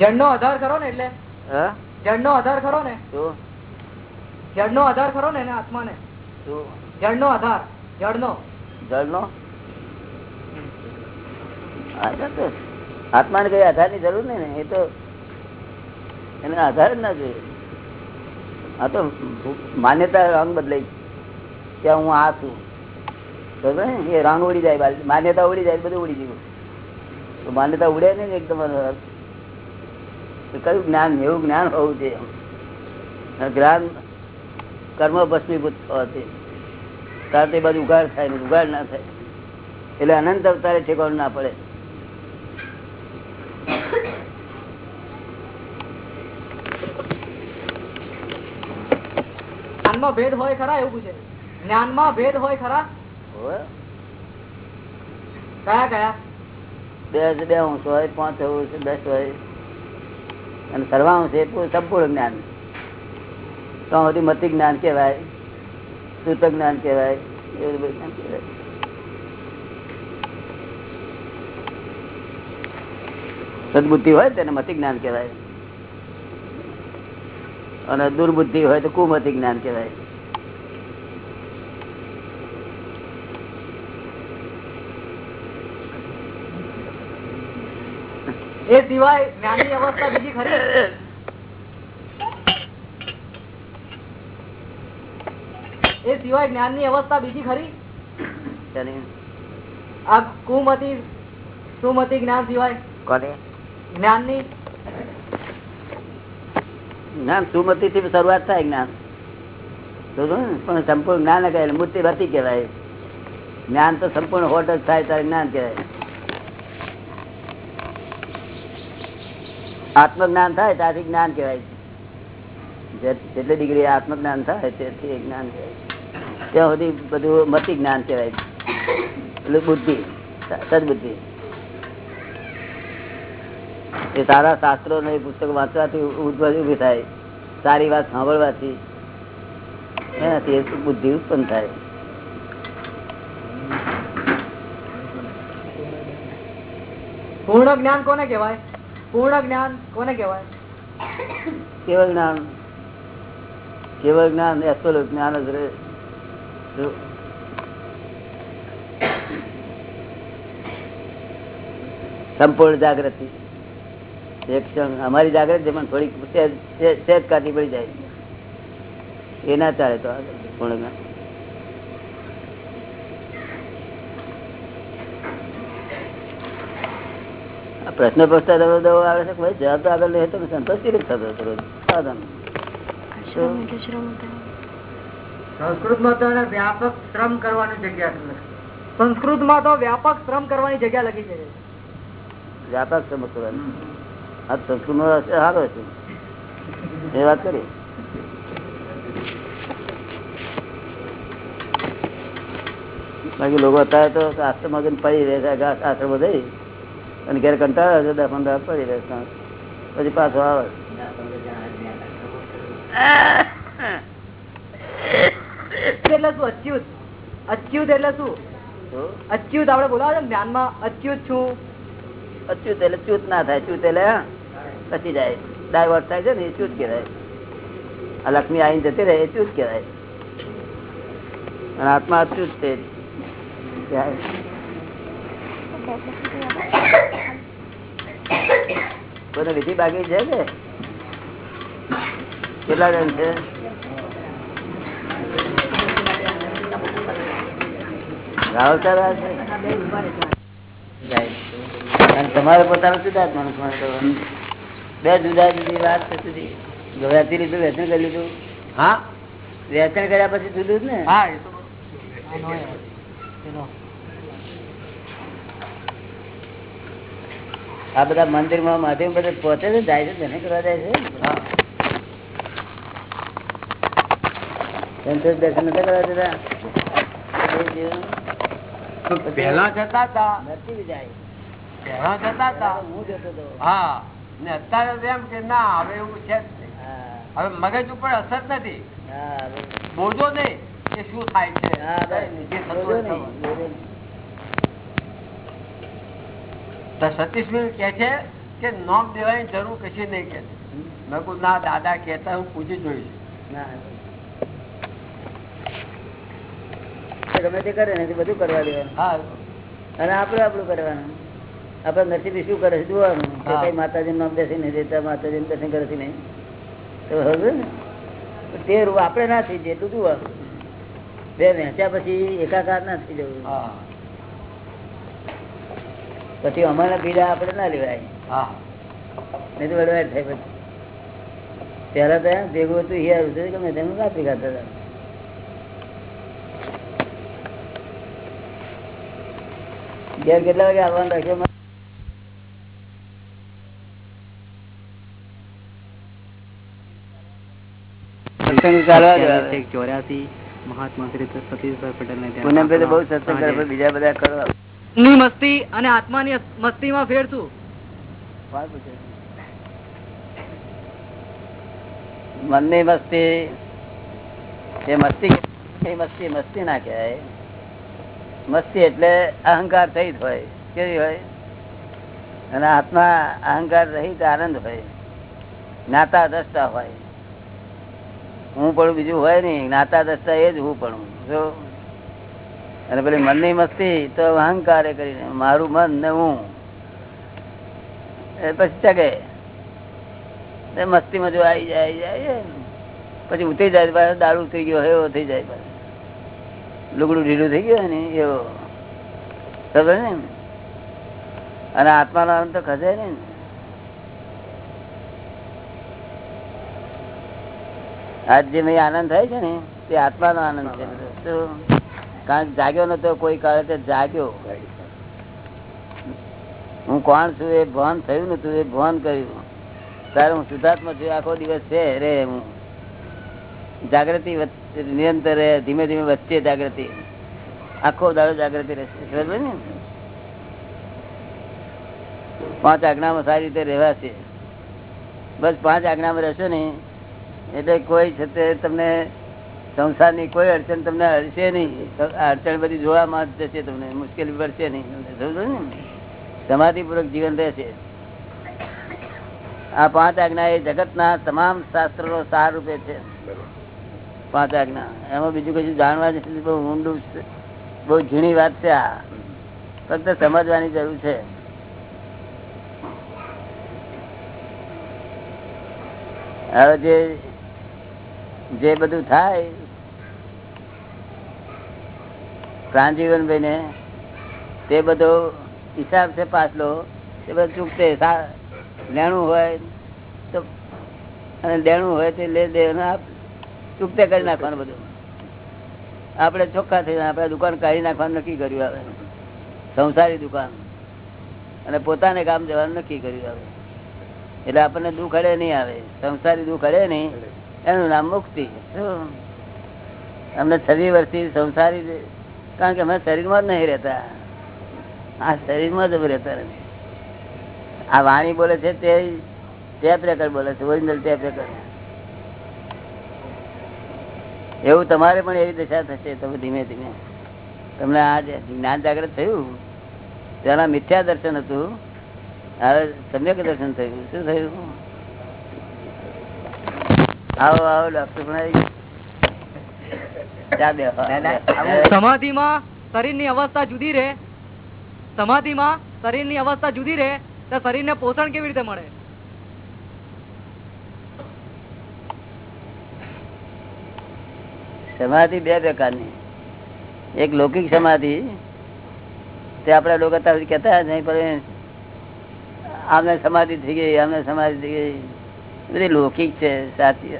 જળનો આધાર ખરો ને એટલે. જળ નો આધાર ખરો ને. જળ નો આધાર ખરો ને આત્મા ને જળ નો આધાર જળનો જળ નો આત્મા ને કઈ આધારની જરૂર નઈ ને એ તો એને આધાર જ ના જોઈએ. આ તો માન્યતા રંગ બદલાઈ કે હું આ છું. એ રંગ ઉડી જાય. માન્યતા ઉડી જાય બધું ઉડી ગયું. તો માન્યતા ઉડે ને એકદમ કયું જ્ઞાન એવું જ્ઞાન હોવું જોઈએ. જ્ઞાન કર્મ ભસ્મીભૂત થવાથી તાર તે બાજુ ઉઘાડ થાય ને ઉઘાડ ના થાય. એટલે અનંત અવતારે ઠેકાણું ના પડે. જ્ઞાનમાં ભેદ હોય ખરા એવું પૂછે. જ્ઞાનમાં ભેદ હોય ખરા. કયા કયા? બે બે ઊંચ હોય પાંચ હોય દસ હોય. અને એ પૂરું સંપૂર્ણ જ્ઞાન. તો બધું મતિ જ્ઞાન કહેવાય સૂતક જ્ઞાન કહેવાય, એવું બધું જ્ઞાન કહેવાય. સદબુદ્ધિ હોય તેને મતિ જ્ઞાન કહેવાય. અને દુર્બુદ્ધિ હોય તો કુમતિ જ્ઞાન કહેવાય. એ સિવાય જ્ઞાનની અવસ્થા બીજી ખરી? એ સિવાય જ્ઞાનની અવસ્થા બીજી ખરી? આ કુમતી સુમતી જ્ઞાન સિવાય? કોને? જ્ઞાનની? જ્ઞાન સુમતી થી શરૂઆત થાય જ્ઞાન. પણ સંપૂર્ણ જ્ઞાન મૂર્તિ ભરતી કહેવાય. જ્ઞાન તો સંપૂર્ણ હોટ જ થાય ત્યારે જ્ઞાન કહેવાય. આત્મજ્ઞાન થાય ત્યાંથી જ્ઞાન કહેવાય છે. જેટલી ડિગ્રી આત્મજ્ઞાન થાય તેથી જ્ઞાન કહેવાય ત્યાં સુધી બધું મતિ જ્ઞાન કહેવાય એટલે બુદ્ધિ, સદબુદ્ધિ. એ સારા શાસ્ત્રો ને પુસ્તક વાંચવાથી ઊભી થાય. સારી વાત સાંભળવાથી એનાથી બુદ્ધિ ઉત્પન્ન થાય. પૂર્ણ જ્ઞાન કોને કહેવાય? પૂર્ણ જ્ઞાન કોને કહેવાય? કેવળ જ્ઞાન? કેવળ જ્ઞાન? એસલ જ્ઞાન જ રહે. સંપૂર્ણ જાગૃતિ. એક ક્ષણ. અમારી જાગૃતિ પણ થોડીક સેજ કાઢી પડી જાય. એ ના ચાલે તો પૂર્ણ જ્ઞાન આ પ્રશ્ન પૂછતા દવા દવા આવે છે ભાઈ જવાબ તો આગળ લે તો સંતોષ કેવી થતો હતો? સાધન. સંસ્કૃતમાં તો વ્યાપક શ્રમ કરવાની જગ્યા. સંસ્કૃતમાં તો વ્યાપક શ્રમ કરવાની જગ્યા લખી છે. વ્યાપક સમજવાનું આ સંસ્કૃત નો સારો છે. એ વાત કરી. બાકી લોકો અત્યારે તો આશ્રમ પડી રહે છે આશ્રમ જઈ અને ઘેર કંટાળે છે દસ પંદર પડી રહે પછી પાછો આવે. એટલે શું અચ્યુત. અચ્યુત એટલે શું? અચ્યુત આપડે બોલાવે ને ધ્યાનમાં અચ્યુત છું. અચ્યુત એટલે ચૂત ના થાય ચૂત એટલે હા, પછી જાય. ડાયવર્ટ થાય છે ને એ ચ્યુત કહેવાય. આ લક્ષ્મી આવીને જતી રહે એ ચૂત કહેવાય. અને આત્મા અચ્યુત છે. કોઈને વિધિ બાકી છે કે? કેટલા જણ છે? તમારે પોતાનું શુદ્ધાત્માનું સ્મરણ કરવાનું બે જુદા જુદી વાત છે સુધી વેચી લીધું વેચન કરી લીધું. હા. વેચન કર્યા પછી જુદું જ ને? હા એ તો આ બધા મંદિરમાં માધ્યમ બધા પહોંચે છે જાય છે તેને કરવા જાય છે? દર્શન નતા કરવા જતા પેલા તો જતા હતા નથી જાય. પહેલા જતા હતા હું જતો હતો હા. ને અત્યારે એમ કે ના હવે એવું છે. હવે મગજ ઉપર અસર નથી. હા બોલજો નહીં કે શું થાય છે હા કઈ નહીં, જે બસ થતું બોલો હોય નહીં, થવાનું. બોલો નહીં. તો સતીશભાઈ કે છે કે નોમ દેવાની જરૂર કશી નહીં કે મેં કહું ના દાદા કહેતા હું પૂછી જોઈશ. ગમે તે કરે ને બધું કરવા દેવાનું. હા. અને આપડે આપણું કરવાનું. આપડે નસીબ શું કરે છે જોવાનું. કઈ માતાજી નામ બેસી નહીં દેતા માતાજી દર્શન કરે છે નહીં. તો હવે ને તે આપણે ના થઈ જાય એટલું જોવાનું બે વહેંચ્યા પછી એકાકાર ના થઈ જવું. હા. પછી અમારા પીડા આપણે ના લેવાય. હા. નહીં તો વડવાટ થાય પછી. ત્યારે તો એમ ભેગું હતું હિયાર હતું ગમે તેમ કાપી ખાતા હતા. ઘેર કેટલા વાગે આવવાનું રાખ્યો? સત્સંગ ચાલવા જ આવે. ચોર્યાસી મહાત્મા શ્રી સતીશભાઈ પટેલ ને પૂનમભાઈ તો બહુ સત્સંગ કરે પણ બીજા બધા કરો. ની મસ્તી અને આત્માની મસ્તીમાં ફેર શું મનની મસ્તી એ મસ્તી મસ્તી મસ્તી ના કહેવાય. મસ્તી એટલે અહંકાર સહિત હોય, કેવી હોય? અને આત્મા અહંકાર રહિત આનંદ હોય, જ્ઞાતા દ્રષ્ટા હોય. હું પણ બીજું હોય નહીં, જ્ઞાતા દ્રષ્ટા એ જ હું પણ જો અને પેલી મનની મસ્તી તો અહંકાર કરીને, મારું મન ને હું. પછી ચગે. મસ્તીમાં જો આવી જાય જાય પછી ઉતરી જાય દારૂ થઈ ગયો એવો થઈ જાય લુગડું ઢીલું થઈ ગયું ને એવો ખબર ને? અને આત્માનો આનંદ તો ખસે ને. આજ જે મેં આનંદ થાય છે ને, તે આત્માનો આનંદ છે? કારણ જાગ્યો નતો, કોઈ કાળે જાગ્યો. હું કોણ છું એ ભાન થયું નતું, એ ભાન કર્યું. તારે હું શુદ્ધાત્મા છું આખો દિવસ છે, રે હું. જાગૃતિ નિરંતર ધીમે ધીમે વચ્ચે જાગૃતિ. આખો દાડો જાગૃતિ રહેશે. ખબર ને? પાંચ આજ્ઞામાં સારી રીતે રહેવાશે બસ પાંચ આજ્ઞામાં રહેશો ને એટલે કોઈ છે તમને સંસારની કોઈ અડચણ તમને હરશે નહીં. અડચણ બધી જોવામાં જશે તમને. મુશ્કેલી પડશે નહીં. સમજો ને? સમાધિપૂર્વક જીવન રહેશે. આ પાંચ આજ્ઞા એ જગતના તમામ શાસ્ત્રો સાર રૂપે છે. પાંચ આજ્ઞા. એમાં બીજું કશું જાણવા નથી. બહુ ઊંડું બહુ ઝીણી વાત છે આ. ફક્ત સમજવાની જરૂર છે. હવે જે જે બધું થાય પ્રાણજીવનભાઈ ને તે બધો હિસાબ છે પાછલો, તે બધું ચૂકતે. લેણું હોય તો અને લેણું હોય તે લે દે ચૂકતે કરી નાખવાનું બધું. આપણે ચોખ્ખા થઈ આપણે દુકાન કાઢી નાખવાનું નક્કી કર્યું આવે. સંસારી દુકાન. અને પોતાને કામ જવાનું નક્કી કર્યું આવે. એટલે આપણને દુઃખ અડે નહીં આવે. સંસારી દુઃખ અડે નહીં. એનું નામ મુક્તિ? અમને છવ્વીસ વર્ષથી સંસારી કારણ કે અમે શરીરમાં જ નહીં રહેતા. આ શરીરમાં જ રહેતા નથી. આ વાણી બોલે છે તે ટેપ રેકર બોલે છે, ઓરિજિનલ ટેપ રેકર એવું તમારે પણ એવી દશા થશે તમે ધીમે ધીમે. તમને આ જ્ઞાન જાગૃત થયું તેના મિથ્યા દર્શન હતું. હવે સમ્યક દર્શન થયું. શું થયું? આવો આવો, ડોક્ટર પણ આવી માં શરીરની. અવસ્થા જુદી રે સમાધિ માં શરીરની અવસ્થા જુદી રે તો શરીરને પોષણ કેવી રીતે મળે? સમાધિ બે પ્રકારની. એક લૌકિક સમાધિ તે આપડા લોકો અત્યાર સુધી નહીં પણ આમને સમાધિ થઈ ગઈ આમને સમાધિ થઈ ગઈ. બધી લૌકિક છે સાચી.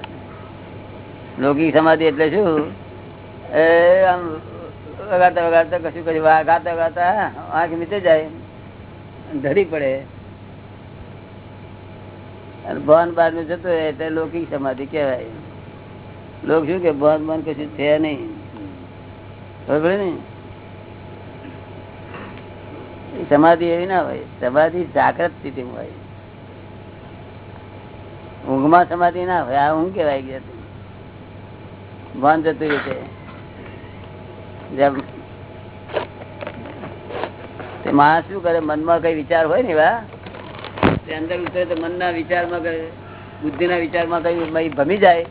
લૌકિક સમાધિ એટલે શું? એ આમ વગાડતા વગાડતા કશું કશું ગાતા ગાતા આંખ નીચે જાય. ધરી પડે. અને ભાન બારનું જતું હોય એટલે લૌકિક સમાધિ કહેવાય. લોક શું કે ભવન બન કશું છે નહીં. બરોબર ને? સમાધિ એવી ના હોય. સમાધિ જાગ્રત સ્થિતિ હોય. ઊંઘમાં સમાધિ ના હોય. આ ઊંઘ કેવાય ગયા ભાન જતું રીતે માણસ શું કરે? મનમાં કઈ વિચાર હોય ને એવા? અંદર ઉતરે તો મનના વિચારમાં બુદ્ધિના વિચારમાં કઈ ભમી જાય,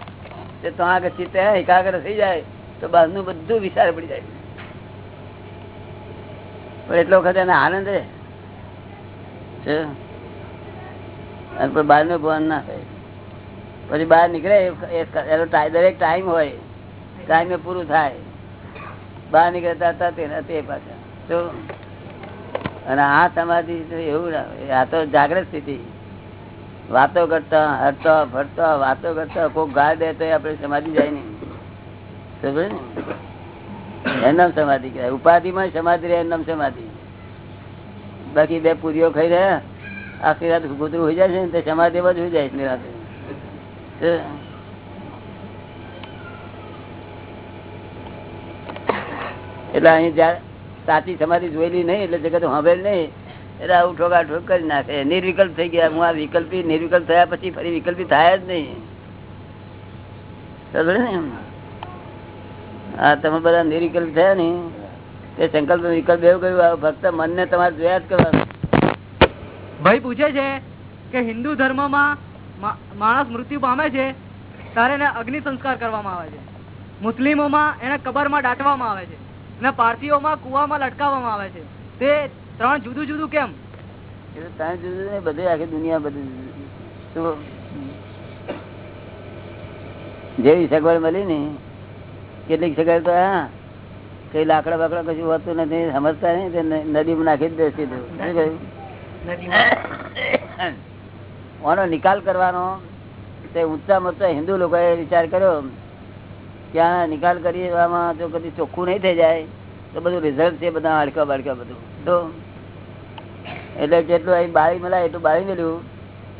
તે આગળ ચિત્ત એકાગ્ર થઈ જાય, તો બહારનું બધું વિચાર પડી જાય. પણ એટલો વખત એને આનંદ રહે. છે. બહારનું ભવન ના થાય. પછી બહાર નીકળે એનો દરેક ટાઈમ હોય. ટાઈમે પૂરું થાય. બહાર નીકળતા હતા તે ને તે પાછા. તો અને આ સમાધિ એવું આ તો જાગ્રત સ્થિતિ. વાતો કરતા, હરતા, ફરતા, વાતો કરતા કોક ગાળ દે તો આપણે સમાધિ જાય નહીં. સમજે ને? એમ સમાધિ કહેવાય. ઉપાધિમાં સમાધિ રહે એમ સમાધિ. બાકી બે પૂરીઓ ખાઈ રહ્યા, આખી રાત કૂતરું હોઈ જાય છે ને, તે સમાધિ જ હોઈ જાય છે નિરાંતે. એટલે અહીં જ્યાં સાચી સમાધિ જોયેલી નહીં, એટલે જગત હવે નહીં, એટલે આવું ઠોકાઠોક કરી નાખે. નિર્વિકલ્પ થઈ ગયા. હું આ વિકલ્પી, નિર્વિકલ્પ થયા પછી ફરી વિકલ્પી થાય જ નહીં. હા, તમે બધા નિર્વિકલ્પ થયા ને? તે સંકલ્પ, વિકલ્પ એવું કહ્યું ફક્ત મનને તમારે જોયા જ કરવાનું. ભાઈ પૂછે છે કે હિન્દુ ધર્મમાં માણસ મૃત્યુ પામે છે, ત્યારે એને અગ્નિ સંસ્કાર કરવામાં આવે છે. મુસ્લિમોમાં એને કબરમાં દાટવામાં આવે છે. અને પારસીઓમાં કુવામાં લટકાવવામાં આવે છે. તે ત્રણ જુદું જુદું કેમ? ત્રણ જુદું નહીં બધે આખી દુનિયા બધું જેવી સગવડ મળી ને કેટલીક સગવડ તો હા કઈ લાકડા બાકડા કશું હોતું નથી સમજતા નહીં તે ન- નદીમાં નાખી જ દે સીધું શું આનો નિકાલ કરવાનો તે ઊંચા ઊંચા હિન્દુ લોકોએ વિચાર કર્યો. કે નિકાલ નિકાલ એવામાં જો કદી ચોખ્ખું નહીં થઈ જાય, તો બધું રિઝલ્ટ છે બધા હાડકા બાડકા બધું. તો એટલે જેટલું અહીં બાળી મળાય એટલું બાળી મેળ્યું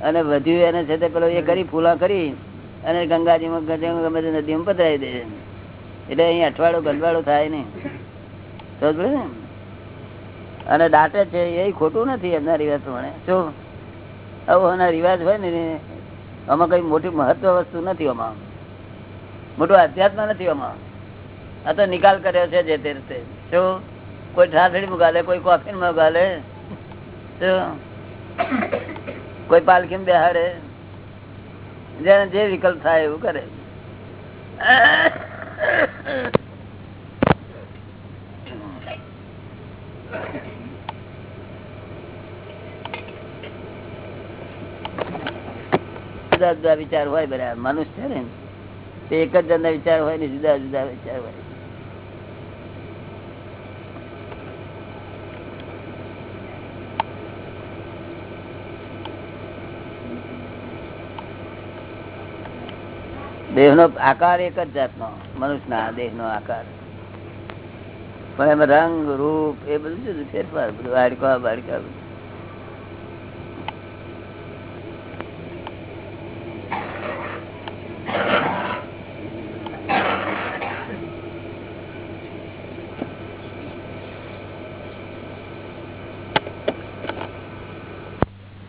અને વધ્યું એને છે તે પેલો એ કરી, ફૂલા કરી, અને ગંગાજીમાં ગમે તે નદીમાં પધરાવી દે. એટલે અહીં અઠવાડો ગંદવાડો થાય નહીં. સમજ ને? અને દાટે છે એ ખોટું નથી એમના રિવાજ પ્રમાણે. શું આવું એના રિવાજ હોય ને આમાં કઈ મોટી મહત્વ વસ્તુ નથી આમાં. મોટું અધ્યાત્મ નથી આમાં. આ તો નિકાલ કર્યો છે જે તે રીતે. શું? કોઈ ઠાસડી મુકાલે કોઈ કોફીન મુકાલે શું? કોઈ પાલખી બેહાડે? જેને જે વિકલ્પ થાય એવું કરે. જુદા જુદા વિચાર હોય બધા મનુષ્ય છે ને? તે એક જ જણના વિચાર હોય ને જુદા જુદા વિચાર હોય દેહ નો આકાર એક જ જાતનો, મનુષ્યના દેહ નો આકાર પણ એમાં રંગ, રૂપ એ બધું જુદું ફેરફાર, બધું હાડકા વાડકા બધું.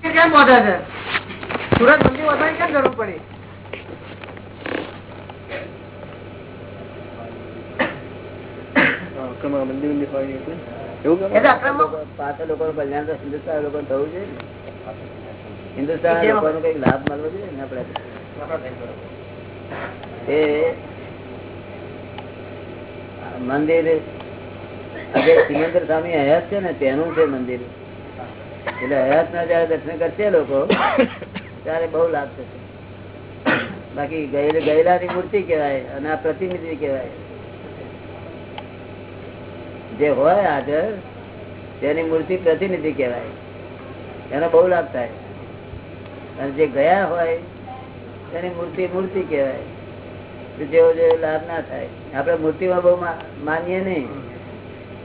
કેમ વધે છે. સુરત મંદિર વધવાની કેમ જરૂર પડી? હિન્દુસ્તાન ને. કંઈક લાભ મળવો જોઈએ ને આપડે એ મંદિર સિમંદર સ્વામી હયાત છે ને તેનું છે મંદિર. એટલે હયાત ના જયારે દર્શન કરશે લોકો, ત્યારે બહુ લાભ થશે. બાકી ગયેલા ની મૂર્તિ કહેવાય અને આ પ્રતિનિધિ કહેવાય. જે હોય હાજર, તેની મૂર્તિ પ્રતિનિધિ કહેવાય. એનો બહુ લાભ થાય. અને જે ગયા હોય, તેની મૂર્તિ મૂર્તિ કહેવાય. જેવો જેવો લાભ ના થાય. આપણે મૂર્તિમાં બહુ માનીએ નહીં.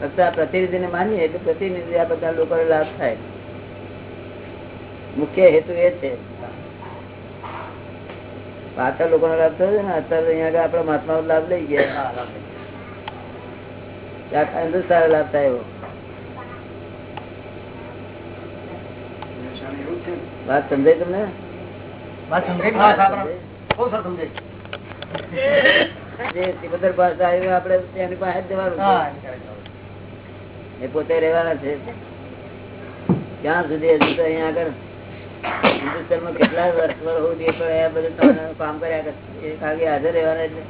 ફક્ત આ પ્રતિનિધિને માનીએ એટલે પ્રતિનિધિ આ બધા લોકોને લાભ થાય. મુખ્ય હેતુ એ છે. પાછળ લોકો લાભ થયો છે ને અત્યારે અહીંયા આપડે મહાત્મા લાભ લઈ ગયા. આખા હિન્દુસ્તાન લાભ થાય એવો. વાત સમજાય તમને? પોતે રહેવાના છે. ક્યાં સુધી હજુ તો અહીંયા આગળ હિન્દુસ્તાનમાં કેટલા વર્ષ પર હોવું જોઈએ પણ એ બધું તમે કામ કર્યા કરે એ હાજર રહેવાના એટલે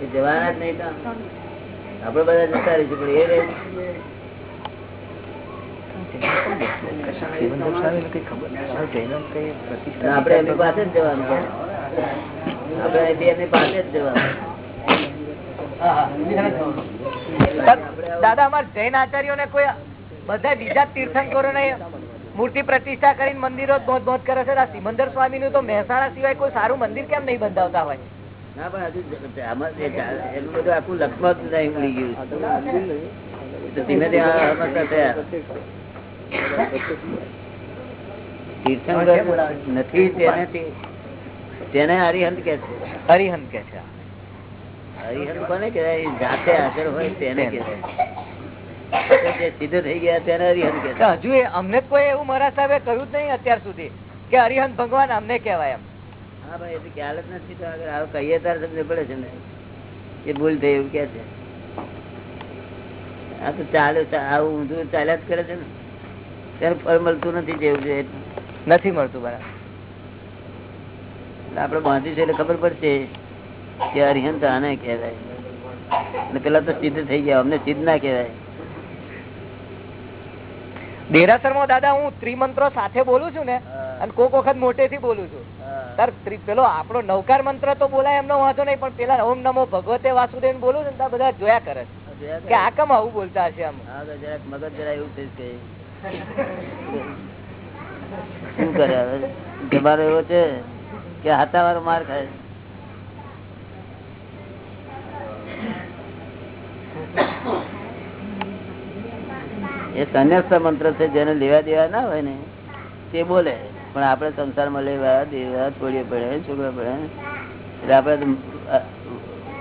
એ જવાના જ નહીં તો. આપડે બધા જતા રહીશું પણ એ રહે આપડે એમની પાસે જ જવાનું. આપડે એમની પાસે જ જવાનું. દાદા અમારા જૈન આચાર્યો ને કોઈ બધા બીજા તીર્થંકરો ને મૂર્તિ પ્રતિષ્ઠા કરીને મંદિરો ધોધ ધોધ કરે છે. સિમંદર સ્વામી નું તો મહેસાણા સિવાય કોઈ સારું મંદિર કેમ નહીં બંધાવતા હોય? ના પણ હજુ આખું નહીં ઉડી ગયું ધીમે ધીમે નથી તેને તેને હરિહંત કે છે? હરિહંત કે છે. હરિહંત કોને કહેવાય? જાતે હાજર હોય તેને. કહેવાય. જે થઈ ગયા કે હજુ અમને કોઈ એવું મારા સાહેબે કહ્યું જ નહીં અત્યાર સુધી કે હરિહન ભગવાન અમને કહેવાય એમ. હા ભાઈ એ ખ્યાલ જ નથી તો આગળ આવું કહીએ ત્યારે તમને પડે છે એ ભૂલ થઈ એવું કે છે. આ તો ચાલે આવું ઊંધું ચાલ્યા જ કરે છે ને. ત્યારે ફળ મળતું નથી જેવું છે નથી મળતું બરાબર. આપડે બાંધીશું એટલે ખબર પડશે કે હરિહંત આને કહેવાય. અને પેલા તો સિદ્ધ થઈ ગયા અમને સિદ્ધ ના કહેવાય. દેરાસરમાં દાદા હું ત્રિમંત્રો સાથે બોલું છું ને અને કોક વખત મોટેથી બોલું છું. તાર પેલો આપણો નવકાર મંત્ર તો બોલાય એમનો વાંધો નહીં પણ પેલા ઓમ નમો ભગવતે વાસુદેવ બોલું છું ને બધા જોયા કરે કે આ કેમ આવું બોલતા હશે આમ? મગજ જરા એવું થઈ કે શું કરે હવે? એવો છે કે હાથાવાર માર ખાય. એ સંન્યાસ મંત્ર છે જેને લેવા દેવા ના હોય ને તે બોલે. પણ આપણે સંસારમાં લેવા દેવા છોડીએ પડે છોડવા પડે. એટલે આપણે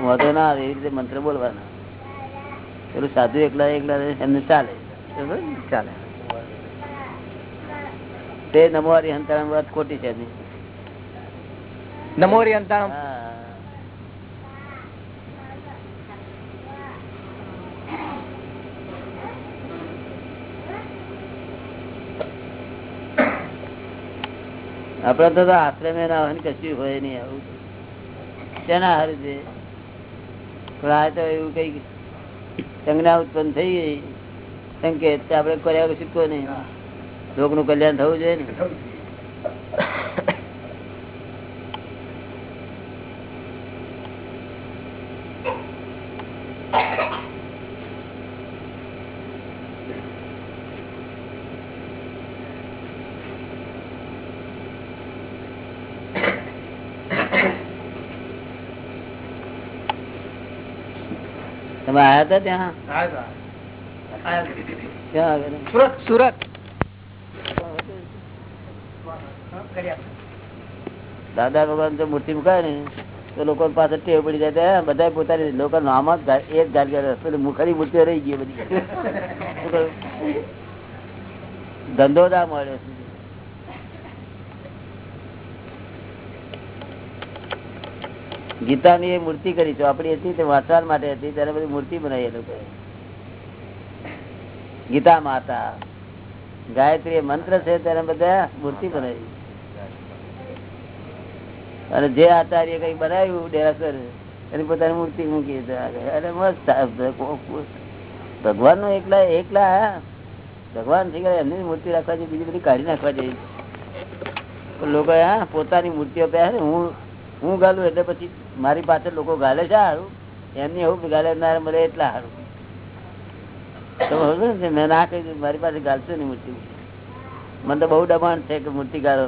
વાંધો ના આવે એવી રીતે મંત્ર બોલવાના. પેલું સાધુ એકલા એકલા એમને ચાલે. ચાલે. તે નમોરી હંતાણ વાત ખોટી છે. નમોરી અંતાણમ હા. આપડે તો આશ્રમે ના હોય ને કશું હોય નહીં આવું. તેના હારું છે આ તો એવું કઈ સંજ્ઞા ઉત્પન્ન થઈ ગઈ. સંકેત આપડે કર્યા શીખવો નહીં. લોકનું કલ્યાણ થવું જોઈએ ને. તમે આયા હતા ત્યાં? સુરત સુરત. દાદા ભગવાન જો મૂર્તિ મુકાય ને તો લોકો પાસે ટેવ પડી જાય ત્યાં બધા પોતાની લોકો નામ જ ગા- એ ગાડી મુખાની મૂર્તિઓ રહી ગઈ બધી. ધંધો ના મળ્યો ગીતાની એ મૂર્તિ કરી ચોપડી હતી તે માટે હતી, ત્યારે બધી મૂર્તિ બનાવી એ ગીતા માતા, ગાયત્રી મંત્ર છે ત્યારે બધા મૂર્તિ બનાવી. અને જે આચાર્ય કઈ બનાવ્યું, ડેરાસર, એની પોતાની મૂર્તિ મૂકી છે. અરે મસ્ત ભગવાનનું એકલા એકલા. ભગવાન થઈ ગયા એમની મૂર્તિ રાખવા જોઈએ બીજી બધી કાઢી નાખવા જોઈએ લોકો, હા, પોતાની મૂર્તિઓ પહેરે હું હું ગાલું એટલે પછી મારી પાછળ લોકો ગાલે છે સારું એમની એવું ગાલે ના મળે એટલા સારું તમે મેં ના કહ્યું, મારી પાસે ગાલશો નહીં મૂર્તિ. મને તો બહુ દબાણ છે કે મૂર્તિ ગાળો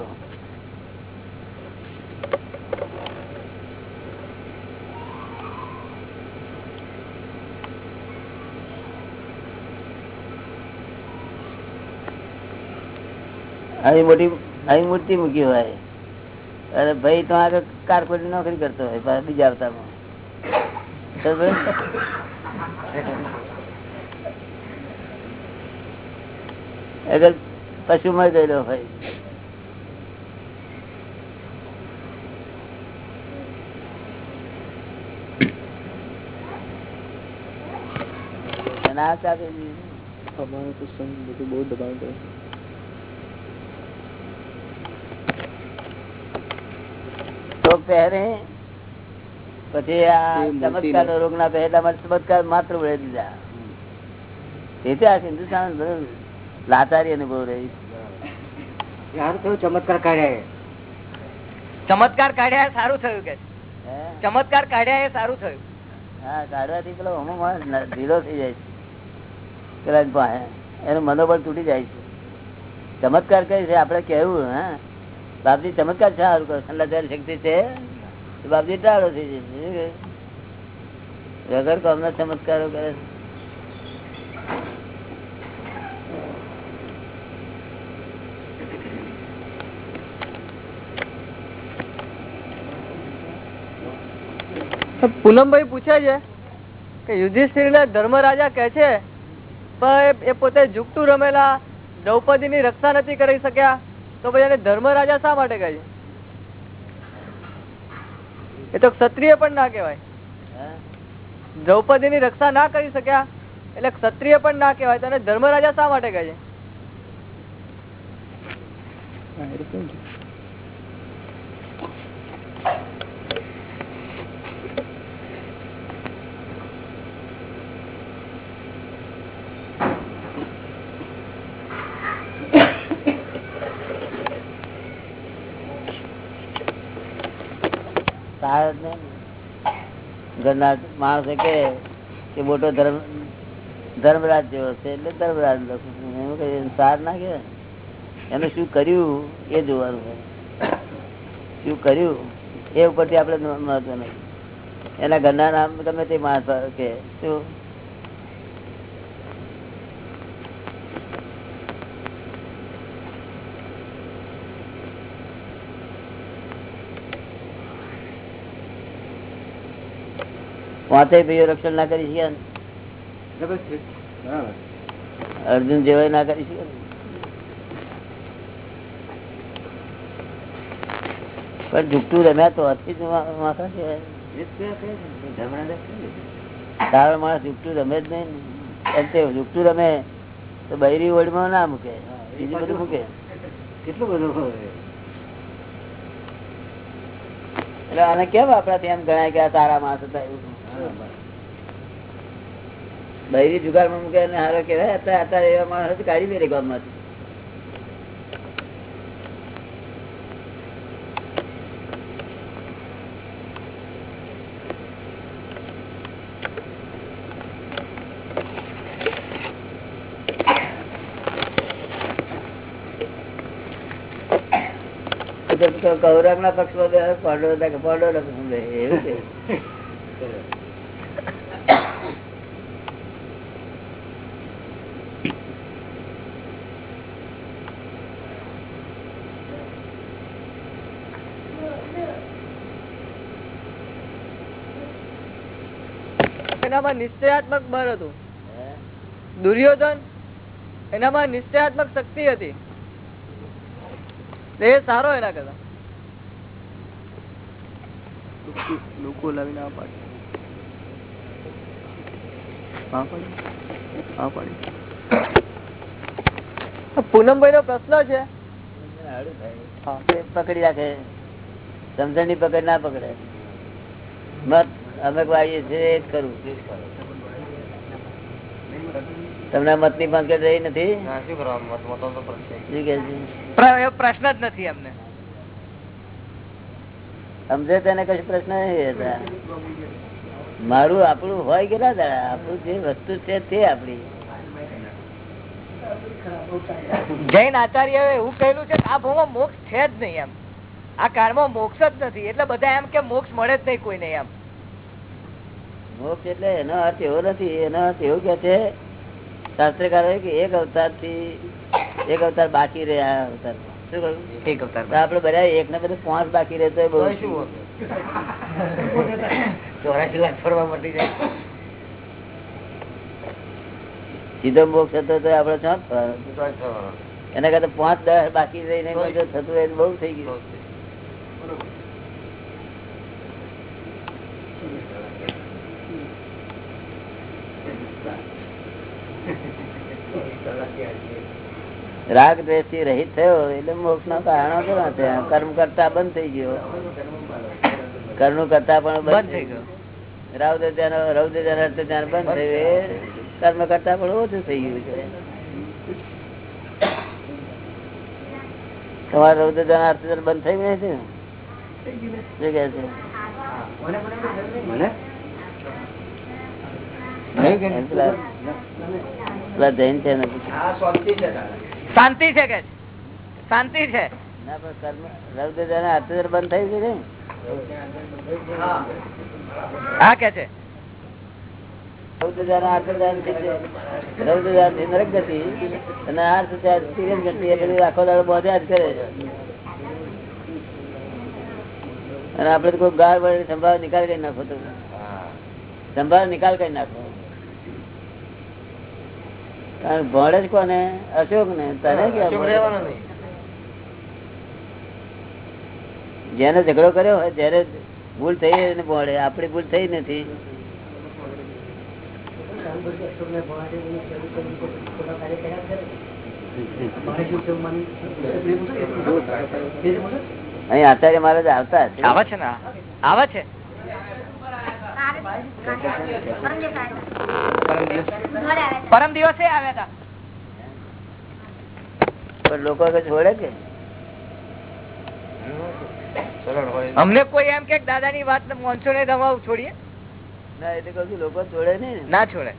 આવી મોટી આવી મૂર્તિ મૂકી હોય. અરે ભાઈ, તો આગળ કારકોટી નોકરી કરતો હોય બીજા બરાબર? અગર પશુમાં ગયેલો હોય છે. તો સંઘ બધું બહુ દબાણ કરે તો પહેરે. પછી આ ચમત્કાર રોગ ના માટે ચમત્કાર માત્ર વળી દીધા. એટલે આ હિન્દુસ્તાન લાચારી અનુભવ રહી. ચમત્કાર કાઢ્યા ચમત્કાર કાઢ્યા સારું થયું કે. ચમત્કાર કાઢ્યા એ સારું થયું. હા કાઢવાથી પેલો હમો ઢીલો થઈ જાય છે. પેલા એનું મનોબળ તૂટી જાય છે. ચમત્કાર કઈ છે આપડે કેવું હા. બાપજી ચમત્કાર છે સંલાચારી શક્તિ છે. બાપજી ટાળો થઈ જશે વગર કોમના ચમત્કારો કરે. પૂનમભાઈ પૂછે છે કે યુધિષ્ઠિર ને ધર્મરાજા કે છે, પણ એ પોતે ઝુકતું રમેલા દ્રૌપદી ની રક્ષા નથી કરી શક્યા. તો પછી એને ધર્મરાજા શા માટે કહે એ તો ક્ષત્રિય પણ ના કહેવાય? દ્રૌપદી ની રક્ષા ના કરી શક્યા એટલે ક્ષત્રિય પણ ના કહેવાય. તો એને ધર્મરાજા શા માટે કહે માણસો કે મોટો ધર્મ, ધર્મરાજ જેવો છે, એટલે ધર્મરાજ લખું. એમાં કઈ સાર ના કે એનું શું કર્યું એ જોવાનું શું કર્યું એ ઉપરથી આપણે મહત્વ નહીં. એના ઘરના નામ ગમે તે માણસ કે શું? વાંચે ભાઈઓ રક્ષણ ના કરી શક્યા અર્જુન જેવા ના કરી શક્યા પણ ઝૂકતું રમ્યા તો હતી માથા છે સારો માણસ ઝૂકતું રમે જ નહીં એમ તે ઝૂકતું રમે, તો બૈરી ઓળમાં ના મૂકે. બીજું બધું મૂકે. કેટલું બધું એટલે આને કેમ આપડા ત્યાં ગણાય કે આ સારા માણસ હતા એવું? બૈરી જુગારમાં મૂકે અને હારો કેવાય અત્યારે અત્યારે એવા માણસ કાઢી ગામ ગામમાંથી. કૌરવ ના પક્ષમાં બે એવું છે એનામાં નિશ્ચયાત્મક બળ હતું. દુર્યોધન એનામાં નિશ્ચયાત્મક શક્તિ હતી. એ સારો એના કરતા. લોકો- લાવીને આ પાડી. આ પાડે. આ પાડે. પૂનમભાઈ નો પ્રશ્ન છે. પકડી રાખે. સમજણની પકડ ના પકડે. મત અમે વાળીએ છીએ એ જ કરવું તમને મતની પંકડ રહી નથી? પ્રશ્ન જ નથી અમને. સમજે તેને કશું પ્રશ્ન મારું આપણું હોય કે ના દાડા? આપણું જે વસ્તુ છે તે આપણી. જૈન આચાર્ય એવું કહેલું છે આ ભાવમાં મોક્ષ છે જ નહીં એમ. આ કાળમાં મોક્ષ જ નથી. એટલે બધા એમ કે મોક્ષ મળે જ નહીં કોઈને એમ. મોક્ષ એટલે એનો અર્થ એવો નથી એનો અર્થ એવું કે છે શાસ્ત્રકારો કે એક અવતારથી એક અવતાર બાકી રહ્યા અવતાર આપડે બધા એક ને બધું પાંચ બાકી રહેતો હોય બહુ ચોરાશી લાખ ફરવા મટી જાય. સીધો મોક્ષ હતો તો આપડે છ એના કરતા પાંચ દસ બાકી રહીને થતું હોય બહુ થઈ ગયું. રાગ દ્વેષથી રહીત થયો એટલે મોક્ષ ના કારણો કેવા કર્મ કરતા બંધ થઈ ગયો. કર્મ કરતા પણ બંધ થઈ ગયો. રૌદ્ર ધ્યાન રૌદ્ર ધ્યાન અર્થ ધ્યાન બંધ થયું એ કર્મ કરતા પણ ઓછું થઈ ગયું છે. તમારે રૌદ્ર ધ્યાન અર્થ ધ્યાન બંધ થઈ ગયા છે? શું કે છે? એમ પેલા- જૈન છે શાંતિ છે કે? શાંતિ છે. ના પણ કર્મ બંધ થઈ હા કે છે. આપડે તો કોઈ ગાળ સંભાવ નિકાલ કરી નાખો તો સંભાળ નિકાલ કરી નાખો. ભણે જ કોને? અશોક ને તને જેને ઝઘડો કર્યો હોય જયારે ભૂલ થઈ એને ભણે. આપડી ભૂલ થઈ નથી. અહીં આચાર્ય મહારાજ આવતા આવે છે ને? આવે છે? પરમ દિવસે આવ્યા હતા પણ લોકો છોડે કે? અમને કોઈ એમ કે દાદા ની વાત મોનસો ને દવાઓ છોડીએ? ના એટલે કહું છું લોકો છોડે ને. ના છોડે.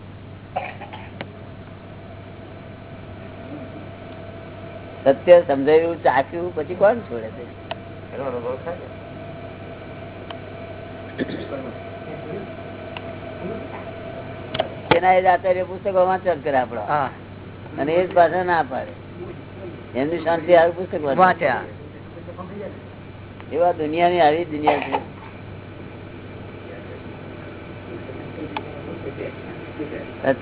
સત્ય સમજાવ્યું ચાખ્યું પછી કોણ છોડે છે એના એ આચાર્ય પુસ્તકો વાંચન કરે આપડે અને એ જ પાછા ના પાડે. એમની શાંતિ આવી પુસ્તક વાંચ્યા એવા દુનિયાની આવી દુનિયા છે.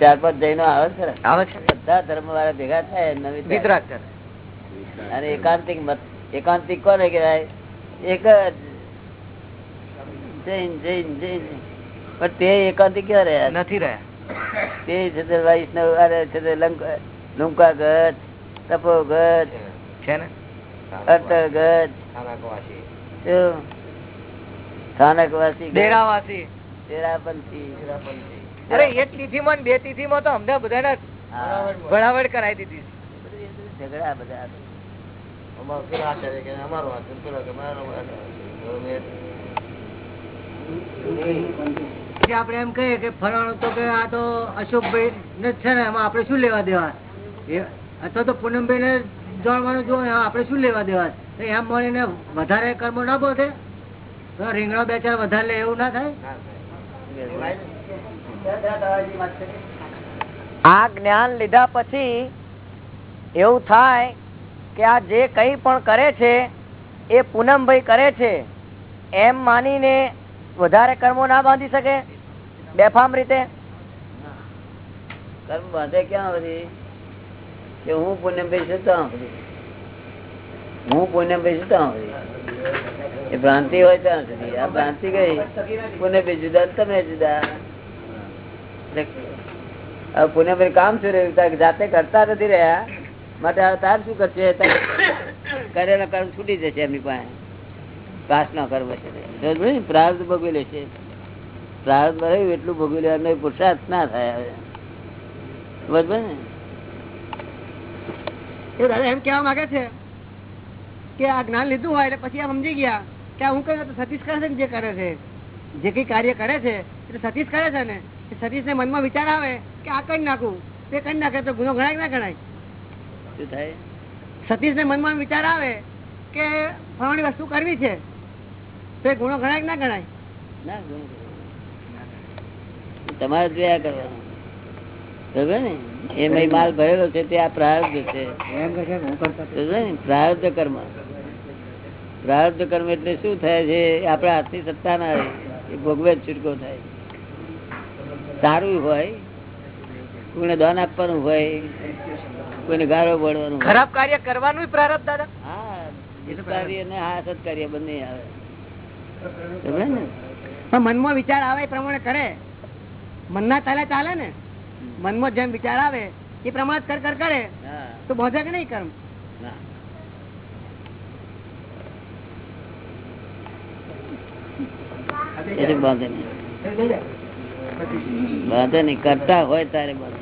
ચાર પાંચ જૈનો આવે છે બધા ધર્મ વાળા ભેગા થાય નવી થાય. વિતરાગ કરે. અને એકાંતિક મત એકાંતિક કોને કહેવાય? એક જૈન જૈન જૈન. પણ તે એકાંતિક ક્યાં રહ્યા? નથી રહ્યા. તે છે તે વૈષ્ણવ અરે છે તે લંક- લુંકાગત તપોગત છે ને? શું? સ્થાનકવાસી ડેરાવાસી. ડેરાપંથી અરે એક તિથિ માં ને બે તિથિ માં તો અમને બધાને હા. ભણાવડ કરાવી દીધી. ઝઘડા બધા જે આપણે એમ કહીએ કે ફલાણું તો કે આ તો અશોકભાઈ ને છે ને, એમાં આપણે શું લેવા દેવા? અથવા તો પૂનમભાઈ ને જાણવાનું જો આપણે શું લેવા દેવા? એમ મળીને વધારે કર્મો ના બોધે. તો રીંગણા બે ચાર વધારે લે એવું ના થાય? આ જ્ઞાન લીધા પછી એવું થાય કે આ જે કઈ પણ કરે છે, એ પૂનમભાઈ કરે છે. એમ માનીને વધારે કર્મો ના બાંધી શકે? બેફામ રીતે? કર્મ બાંધે ક્યાં બધી કે હું પુણ્યભાઈ છું ત્યાં હું પુણ્યભાઈ છું ત્યાં એ ભ્રાંતિ હોય ત્યાં સુધી. આ ભ્રાંતિ ગઈ પુણ્યભાઈ જુદા ને તમે જુદા. હવે પુણ્યભાઈ કામ શું રહ્યું? જાતે કરતા નથી રહ્યા. માટે તાર શું કરશે? કરેલા કર્મ છૂટી જશે એમની પાસે. પાસ ન કરવો છે? પ્રાર્થ ભોગવી લેશે પ્રાર્થ રહ્યું એટલું ભોગવી લેવાનું પુરુષાર્થ ના થાય સમજ ને. દાદા એમ કેવા માંગે છે કે આ જ્ઞાન લીધું હોય એટલે પછી આ સમજી ગયા કે હું કહ્યું સતીશ કરે છે ને જે કરે છે. જે કઈ કાર્ય કરે છે એટલે સતીશ કરે છે ને. સતીશ ને મનમાં વિચાર આવે કે આ કરી નાખું. તે કરી નાખે તો ગુનો ગણાય ના ગણાય? શું થાય? સતીશ ને મનમાં વિચાર આવે કે ફલાણી વસ્તુ કરવી છે. તો એ ગણાય કે ના ગણાય? ના તમારે જોયા કરવાનું. એમાં માલ ભરેલો છે તે આ પ્રાર્થ છે. પ્રાર્થ કર્મ. પ્રાર્થ કર્મ એટલે શું થાય છે? આપણા હાથની સત્તા ના રહે. ભોગવે છૂટકો થાય. સારું હોય કોઈને દાન આપવાનું હોય કોઈને ગાળો પડવાનું ખરાબ કાર્ય કરવાનું પ્રારબ્ધ દાદા. હા કાર્ય ને હા સત્કાર્ય બંને આવે. મનમાં વિચાર આવે એ પ્રમાણે કરે. મનના ચાલે ચાલે ને? મનમાં જેમ વિચાર આવે એ પ્રમાણે કર કર કરે. તો બોધે કે નહીં કર્મ? ના. એટલે નહીં. કરતા હોય તારે બાંધે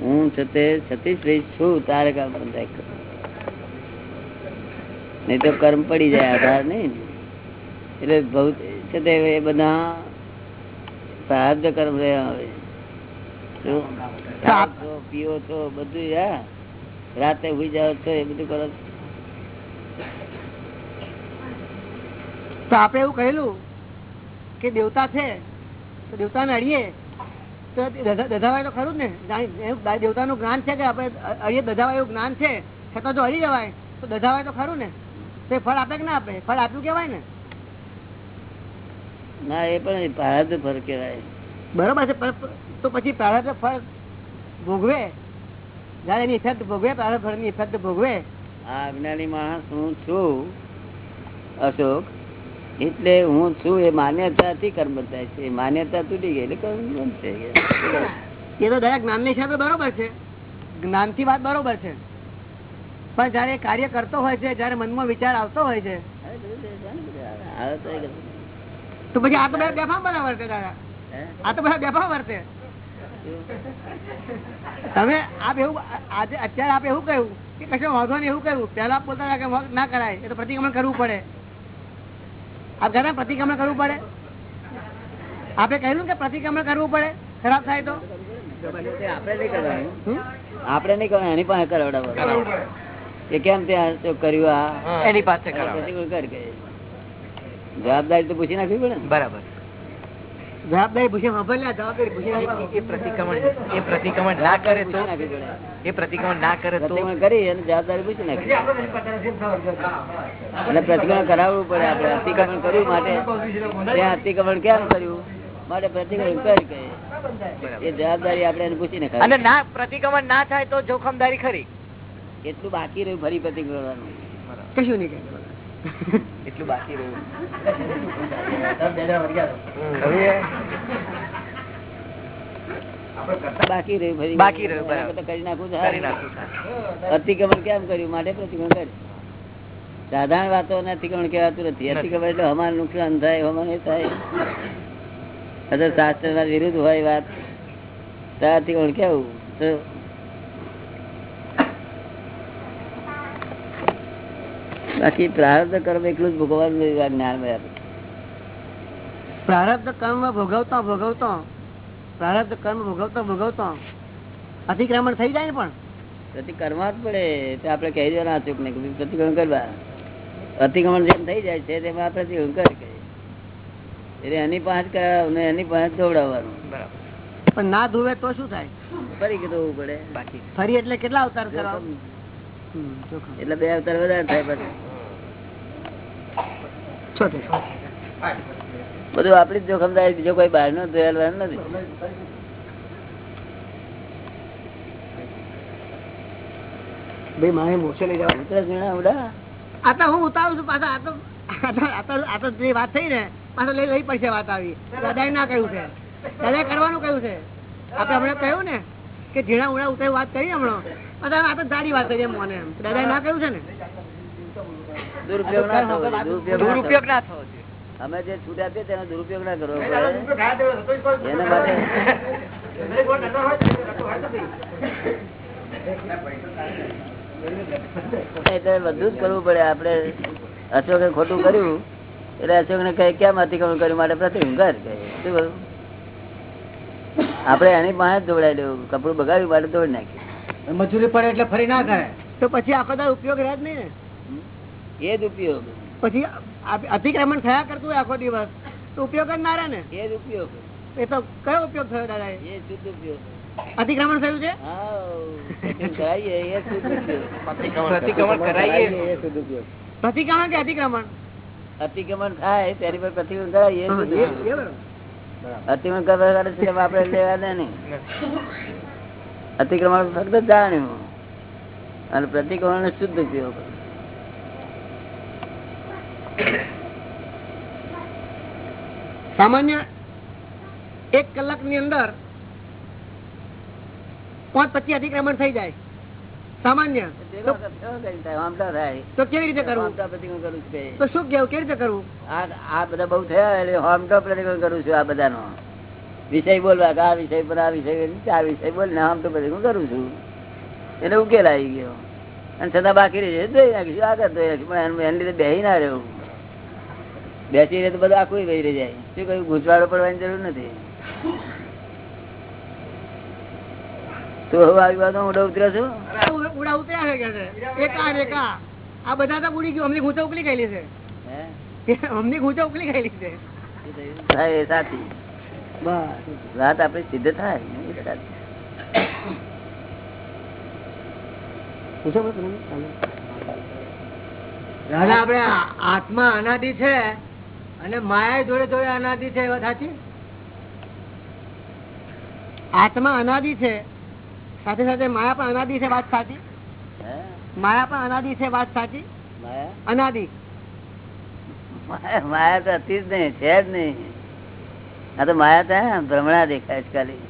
હું છે તે સતીશભાઈ છું તારે કામ બંધાય કર તો કર્મ પડી જાય આધાર નહીં. એટલે બહુ છે તે એ બધા પ્રાર્થ કર્મ રહ્યા આવે છો પીઓ છો બધું હા. રાતે હુઈ જાઓ છો એ બધું કરો તો આપણે એવું કહેલું કે દેવતા છે તો દેવતાને અડીએ. તો દધાવાય તો ખરું ને. દેવતાનું જ્ઞાન છે કે આપણે અડીએ દધાવાય એવું જ્ઞાન છે છતાં જો અડી જવાય તો દધાવાય તો ખરું ને. તો ફળ આપે કે ના આપે? ફળ આપ્યું કેવાય ને. ના એ પણ પ્રારબ્ધ ફળ કહેવાય. બરોબર છે તો પછી પ્રારબ્ધ ફળ ભોગવે? જયારે એની ઇફેક્ટ ભોગવે પ્રારબ્ધ ફળની ઇફેક્ટ ભોગવે? આ અજ્ઞાની માણસ હું છું અશોક. એટલે હું છું એ માન્યતાથી કર્મ થાય છે. માન્યતા તૂટી ગઈ એટલે કર્મ બંધ થઈ ગયા. એ તો દરેક જ્ઞાનની હિસાબે બરોબર છે. જ્ઞાનથી વાત બરોબર છે. પણ જયારે કાર્ય કરતો હોય છે જયારે મનમાં વિચાર આવતો હોય છે. તે પછી આ તો બધા બેફામ બધા વર્તે દાદા. આ તો બધા બેફામ વર્તે. તમે આપ એવું આજે અત્યારે આપ એવું કહ્યું કે કશો વાંધો નહીં એવું કહ્યું. પેલા બોલતા કે ના કરાય એ તો પ્રતિક્રમણ કરવું પડે. આપ કહેતા પ્રતિક્રમણ કરવું પડે? આપે કહ્યું કે પ્રતિક્રમણ કરવું પડે? ખરાબ થાય તો? આપણે નહીં કરવાનું. આપણે નહીં કરવાનું એની પાસે કરાવડાવવાનું કે કેમ ત્યાં કર્યું આ? એની પાસે કરાવે. કર જવાબદારી તો પૂછી નાખવી પડે બરાબર. જવાબદારી પૂછે જવાબદારી પૂછી એ- પ્રતિક્રમણ એ પ્રતિક્રમણ ના કરે તો પૂછી નાખવી પડે. એ પ્રતિક્રમણ ના કરે તો કરી અને જવાબદારી પૂછી નાખી. અને પ્રતિક્રમણ કરાવવું પડે આપણે. અતિક્રમણ કર્યું માટે. ત્યાં અતિક્રમણ કેમ કર્યું? માટે પ્રતિક્રમણ કરી કહે એ જવાબદારી આપણે એને પૂછી અને ના પ્રતિક્રમણ ના થાય તો જોખમદારી ખરી. એટલું બાકી રહ્યું ફરી પ્રતિક્રમણ કશું નહીં એટલું બાકી રહ્યું. બાકી રહ્યું કરી. નાખું અતિક્રમણ કેમ કર્યું? માટે પ્રતિક્રમણ કર્યું. સાધારણ વાતો ને અતિક્રમણ કહેવાતું નથી. અતિક્રમણ એટલે અમારું નુકસાન થાય અમારે થાય. શાસ્ત્ર ના વિરુદ્ધ હોય વાત અતિક્રમણ કેવું? તો બાકી પ્રારબ્ધ કર્મ એટલું જ ભોગવવાનું જ્ઞાન મળ્યા પ્રારબ્ધ કર્મ ભોગવતો ભોગવતો પ્રારબ્ધ કર્મ ભોગવતો ભોગવતો અતિક્રમણ થઈ જાય ને પણ. પ્રતિ કરવા જ પડે તો આપણે કહી દેવાના અચૂક ને પ્રતિક્રમણ કરવા. અતિક્રમણ જેમ થઈ જાય છે તેમાં આપણે પ્રતિક્રમણ કરી એટલે એની પાંચ કરાવવાનું એની પાંચ દોડાવવાનું. બરાબર. પણ ના ધોવે તો શું થાય? ફરી ધોવું પડે. બાકી ફરી એટલે કેટલા અવતાર કરવા. એટલે બે અવતાર વધારે થાય પછી. બધું આપડી જ જોખમદારી બીજો કોઈ બહાર નો જોયેલ નથી. ભાઈ મારે મોસે લઈ જવા ઉતરસ વીણા ઉડા આ તો હું ઉતારું છું પાછા આ તો આ તો- આ તો- જે વાત થઈ ને પાછા લઈ લઈ પડશે વાત આવી. દાદાએ ના કહ્યું છે. દાદાએ કરવાનું કહ્યું છે. આપણે હમણાં કહ્યું ને કે ઝીણા ઉડા ઉતારી વાત કરી હમણાં. આ તો જાડી વાત કરી એમ મને દાદાએ ના કહ્યું છે ને? દુરુપયોગ ના થવો દુરુપયોગ ના. અમે જે છૂટ આપીએ તેનો દુરુપયોગ ના કરવો એના માટે એટલે બધું જ કરવું પડે. આપડે અશોકે ખોટું કર્યું. એટલે અશોક ને કઈ કેમ અતિક્રમણ કર્યું? માટે પ્રતિહંકાર કર કહે. શું આપડે આપણે એની પાસે દોડાઈ લેવું કપડું બગાડ્યું માટે દોડી નાખ્યું. મજૂરી પડે એટલે ફરી ના કરે. તો પછી આખો ઉપયોગ રહે જ નહીં ને. એ જ ઉપયોગ. પછી અતિક્રમણ થયા કરતું હોય આખો દિવસ? તો ઉપયોગ જ ના ને? એ જ ઉપયોગ. એ તો કયો ઉપયોગ થયો દાદા એ શુદ્ધ ઉપયોગ. અતિક્રમણ થયું છે. પ્રતિક્રમણ કે અતિક્રમણ? અતિક્રમણ થાય તેની પર પ્રતિક્રમણ કરાવીએ. અતિક્રમણ કરવા આપણે લેવા દે નહીં અતિક્રમણ ફક્ત જાણ્યું. અને પ્રતિક્રમણ શુદ્ધ ઉપયોગ. સામાન્ય એક કલાકની અંદર પાંચ પચીસ અતિક્રમણ થઈ જાય. સામાન્ય. તો કેવી રીતે કરવું? કરું તો શું કેવું? કેવી રીતે કરવું? આ આ બધા બહુ થયા એટલે આમટો પ્રતિક્રમણ કરું છું આ બધાનો. વિષય બોલવા આ વિષય પર આ વિષય આ વિષય બોલ ને આમ તો પ્રતિક્રમણ કરું છું. એને ઉકેલ આવી ગયો. અને છતાં બાકી રહી જઈ નાખીશું આગળ ધોઈ નાખીશું પણ એની બેસી ના રહેવું બેસી રહે તો બધું આખું વહી રહી જાય. શું કહ્યું? ગુજવાડો પડવાની જરૂર નથી. તો હવે આવી વાત ઉડા ઉતર્યા છું? ઉડા- ઉતર્યા છે એકા આ બધા તો ઉડી ગયું. અમને ઘૂંચા ઉકલી ગયેલી છે. અમને ઘૂંચા ઉકલી ગયેલી છે. સાચી. વાત આપડે સિદ્ધ થાય. દાદા આપડે આત્મા અનાદિ છે. અને માયા જોડે જોડે અનાદિ છે એ સાચી? આત્મા અનાદિ છે સાથે સાથે માયા પણ અનાદિ છે વાત સાચી? માયા પણ અનાદિ છે વાત સાચી? અનાદિ. માયા માયા તો હતી જ નહીં છે જ નહીં. આ તો માયા તો ભ્રમણા દેખાય છે ખાલી.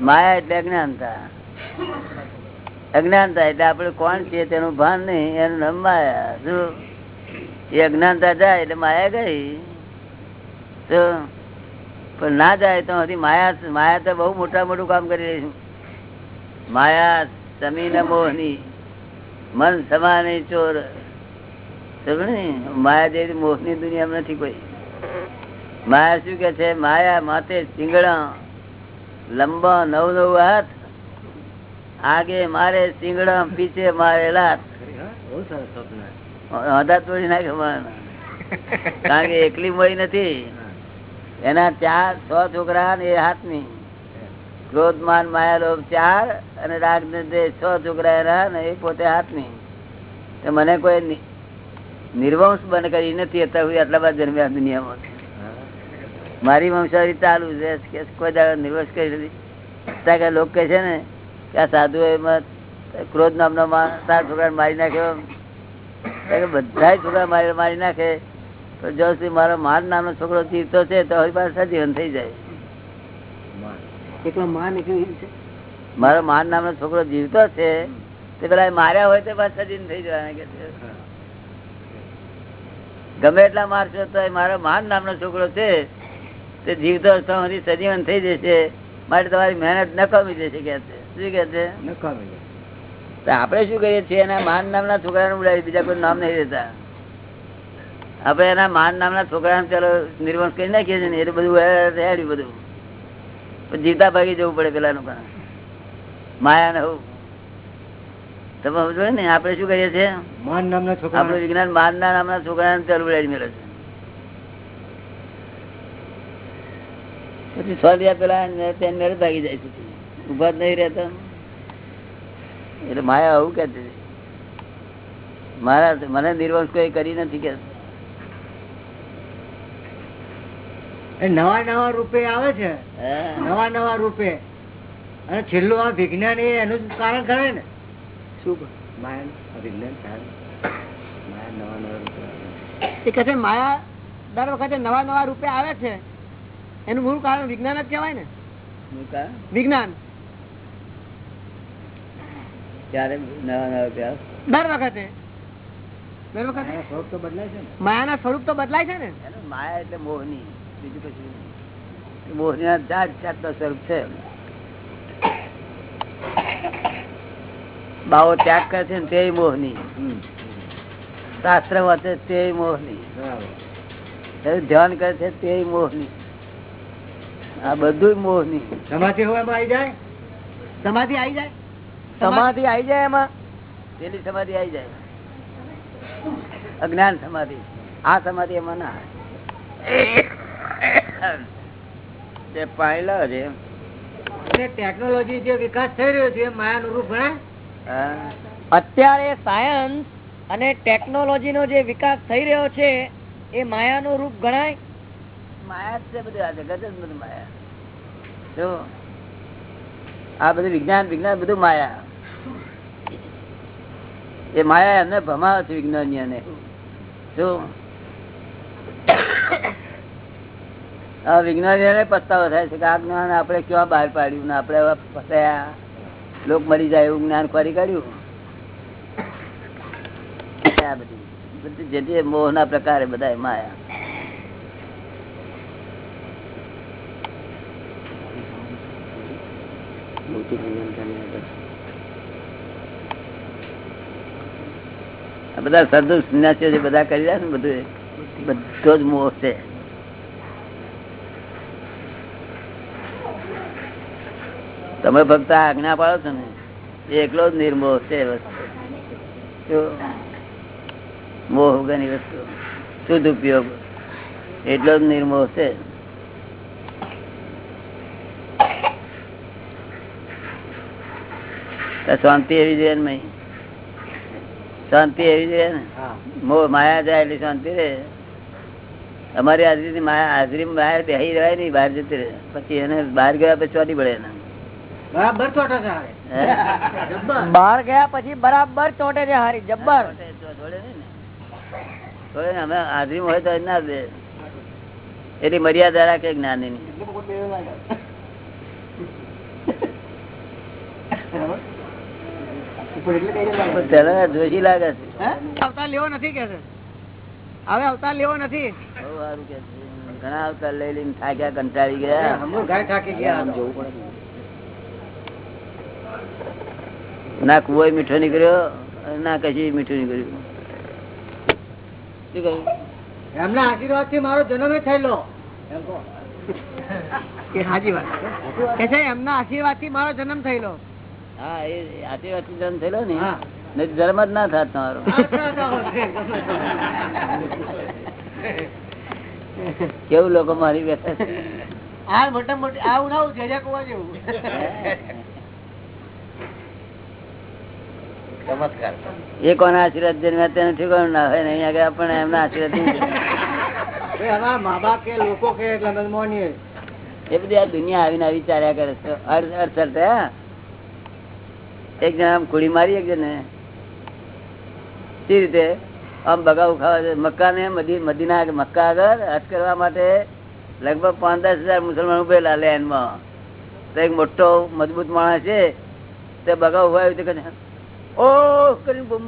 માયા એટલે અજ્ઞાનતા. અજ્ઞાનતા એટલે આપણે કોણ છીએ તેનું ભાન નહીં એનું નામ માયા. શું એ અજ્ઞાનતા જાય એટલે માયા ગઈ. તો પણ ના જાય તો હજી માયા માયા તો બહુ મોટા મોટું કામ કરી રહી માયા સમીન મોહની, મન સમાની ચોર. માયા જેવી મોહની દુનિયામાં નથી કોઈ. માયા શું કે છે? માયા માથે સિંગડા લંબા નવ નવ હાથ, આગે મારે સિંગડા પીછે મારે લાત હદા તોડી નાખે કારણ કે એકલી મોઈ નથી. એના ચાર છ છોકરા ને એ હાથની. ક્રોધ માન માયા ચાર અને રાગ ને છ છોકરા એના ને એ પોતે હાથની. તો મને કોઈ નિર્વંશ બન કરી નથી અત્યાર આટલા બધા જન્મ્યા દુનિયામાં. મારી વંશાવળી ચાલુ છે. કોઈ દાડો નિર્વંશ કરી નથી. કે લોકો કહે છે ને કે આ સાધુ એમાં ક્રોધ નામનો માણસ સાત છોકરા મારી નાખ્યો. બધા છોકરા મારી મારી નાખે. તો જો સુધી મારો માન નામનો છોકરો જીવતો છે તો હવે પાસે સજીવન થઈ જાય. એકલો માન છે મારો નામનો છોકરો જીવતો છે તે પેલા માર્યા હોય તો પાછા સજીવન થઈ જવાના કે ગમે એટલા મારશો તો મારો માન નામનો છોકરો છે તે જીવતો સજીવન થઈ જશે. માટે તમારી મહેનત નકામી જશે કે છે. શું કે છે? તો આપણે શું કરીએ છીએ? એના માન નામના છોકરાને બોલાવી બીજા કોઈ નામ નહીં દેતા આપણે એના માન નામના છોકરાને ચાલો નિર્વંશ કરી નાખીએ છીએ એટલે બધું રેડ્યું બધું. પણ જીવતા ભાગી જવું પડે પેલાનું પણ. માયા ને તમે સમજો ને આપણે શું કરીએ છીએ? માન નામના આપણું વિજ્ઞાન માન નામના છોકરાને ચાલુ બોલાવી મેળવે છે. પછી સો રૂપિયા પેલા મેળ ભાગી જાય છે. ઊભા જ નહીં રહેતા. એટલે માયા આવું કે મારા મને નિર્વંશ કોઈ કરી નથી કે. નવા નવા રૂપે આવે છે. નવા નવા રૂપે. અને છેલ્લું આ વિજ્ઞાન એ એનું જ કારણ કરે ને. શું એ કહે છે માયા દર વખતે નવા નવા રૂપે આવે છે. એનું મૂળ કારણ વિજ્ઞાન જ કહેવાય ને. વિજ્ઞાન. ત્યારે નવા નવા રૂપિયા દર વખતે? દર વખતે? સ્વરૂપ તો બદલાય છે ને. માયા એટલે મોહની. બીજું કશું મોહની ના જાત જાતના સ્વરૂપ છે. બાવો ત્યાગ કરે છે ને તે મોહની. શાસ્ત્ર વાંચે તે મોહની. ધ્યાન કરે છે તે મોહની. આ બધું મોહની. સમાધિ હોય એમાં આવી જાય? સમાધિ આવી જાય? સમાધિ આવી જાય એમાં? પેલી સમાધિ આવી જાય. અજ્ઞાન સમાધિ. આ સમાધિ એમાં ના તે પાણી છે ટેકનોલોજી જે વિકાસ થઈ રહ્યો છે એ માયાનું રૂપ ગણાય અત્યારે સાયન્સ અને ટેકનોલોજી નો જે વિકાસ થઈ રહ્યો છે એ માયાનું રૂપ ગણાય? માયા જ છે બધું આ જગત જ બધું માયા. જો આ બધું વિજ્ઞાન વિજ્ઞાન બધું માયા. એ માયા એમને ભમાવે છે વિજ્ઞાનીઓને શું? આ પસ્તાવો થાય છે કે આ જ્ઞાન આપણે ક્યાં બહાર પાડ્યું ને આપણે ફસાયા? લોક મરી જાય એવું જ્ઞાન ફરી કાઢ્યું? આ બધી બધી જે મોહના પ્રકારે બધા માયા. આ બધા સરદુ સંન્યાસીઓ જે બધા કરી રહ્યા ને બધું બધો જ મોહ છે. તમે ફક્ત આજ્ઞા પાડો છો ને એકલો જ નિર્મોહ છે વસ્તુ. મોહ વગરની વસ્તુ. શુદ્ધ ઉપયોગ. એટલો જ નિર્મોહ છે. શાંતિ એવી જોઈએ ને મય? શાંતિ એવી છે ને? માયા જાય એટલે શાંતિ રે અમારી હાજરી માયા હાજરી માયા બેહી રહેવાય નહીં બહાર જતી રહે. પછી એને બહાર ગયા પછી ચોટી પડે એને. બરાબર ચોટો છે. બહાર ગયા પછી બરાબર ચોટે છે હારી જબ્બર. ને. ને. અમે હાજરી હોય તો ના દે. એટલી મર્યાદા રાખે જ્ઞાની ની પેલા જોશી લાગે છે. અવતાર લેવો નથી કે હવે અવતાર લેવો નથી. ઘણા અવતાર લઈ લઈને થાક્યા કંટાળી ગયા. હમણાં થાકી ગયા ના કુવો મીઠો નીકળ્યો ના કશી મીઠું નીકળ્યું. શું કહ્યું? એમના આશીર્વાદથી મારો જન્મ થયેલો. કે સાચી વાત. કે છે એમના આશીર્વાદથી મારો જન્મ થયેલો. હા એ આશીર્વાદ જન્મ થયેલો ને નહીં જ ના થાત તમારો. કેવું લોકો મારી બેઠા આ મોટા મોટી આવું ના જેજા કુવા જેવું. એ કોના આશીર્વાદ જન્મ્યા તેને ના હોય ને આગળ આપણને એમના આશીર્વાદ મા બાપ કે લોકો કે એટલે એ બધી આ દુનિયા આવીને આવી ચાલ્યા કરે છે. અર્થ અર્થ અર્થ, હા. એક જણા આમ કુડી મારી એક જણે તે રીતે? આમ બગાવ ખાવા મક્કા ને મદીના મક્કા આગળ હજ કરવા માટે લગભગ પાંચ દસ હજાર મુસલમાન ઉભેલા લેનમાં. તો એક મોટો, મજબૂત માણસ છે. તે બગાવ ખાય તો કદાચ ઓ કરી બૂમ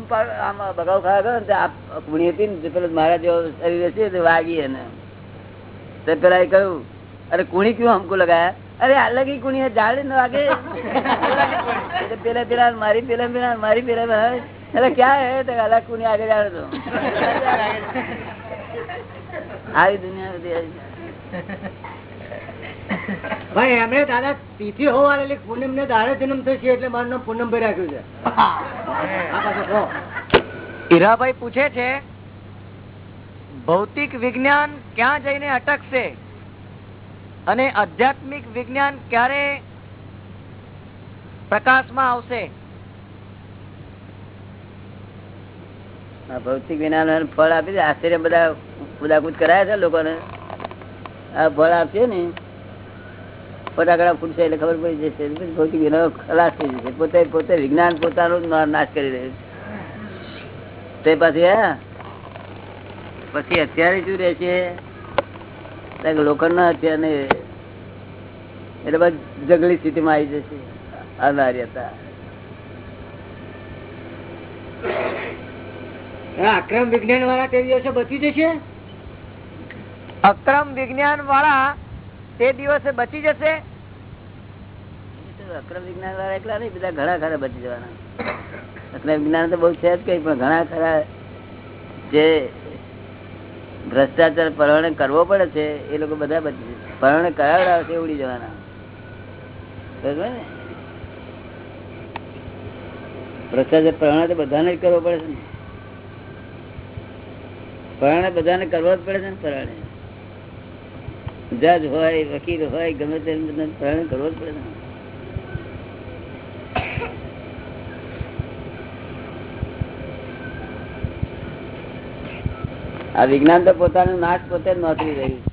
આમ બગાવ ખાવા ગયો ને આ કુણી હતી ને પેલો મારા જેવો શરીર છે તે વાગી એને. તે પેલા એ કહ્યું, અરે કુણી કયું હમકું લગાયા? અરે અલગ કુણી જાડે ન વાગે. પેલા પેલા મારી પેલા પેલા મારી પેલા એટલે ક્યાં હે? તો અલગ કુણી આગળ જાડે તો. આવી દુનિયા બધી ભાઈ એમણે દાદા તિથિ હોવા એટલે પૂનમ ને દાડે જન્મ થશે એટલે મારું નામ પૂનમ ભાઈ રાખ્યું છે. હીરાભાઈ પૂછે છે ભૌતિક વિજ્ઞાન ક્યાં જઈને અટકશે? અને આધ્યાત્મિક વિજ્ઞાન ક્યારે પ્રકાશમાં આવશે? ભૌતિક વિજ્ઞાન ફળ આપી આશ્ચર્ય બધા કુદાકુદ કરાયા છે લોકોને. આ ફળ આપશે ને, ફટાકડા ફૂટશે એટલે ખબર પડી જશે. ભૌતિક વિજ્ઞાન ખલાસ થઈ જશે. પોતે પોતે વિજ્ઞાન પોતાનું નાશ કરી રહ્યું છે. તે પછી, હા? પછી અત્યારે શું રહે છે લોખંડ ના અત્યારે ને એટલે બસ જગલી સ્થિતિમાં આવી જશે. અનાર્યતા હતા અક્રમ વિજ્ઞાન વાળા તે દિવસે બચી જશે? અક્રમ વિજ્ઞાન વાળા તે દિવસે બચી જશે? અક્રમ વિજ્ઞાન વાળા એકલા નહીં બધા ઘણા ખરા બચી જવાના. અક્રમ વિજ્ઞાન તો બહુ છે જ કઈ પણ ઘણા ખરા જે ભ્રષ્ટાચાર પરણે કરવો પડે છે, એ લોકો બધા પરણે કરાવડાવે છે ઉડી જવાના. ભ્રષ્ટાચાર પરણે તો બધાને જ કરવો પડે છે ને. પરણે બધાને કરવો જ પડે છે ને પરણે જજ હોય, વકીલ હોય, ગમે તે પરણે કરવો જ પડે છે આ વિજ્ઞાન તો પોતાનું નાશ પોતે નોતરી રહ્યું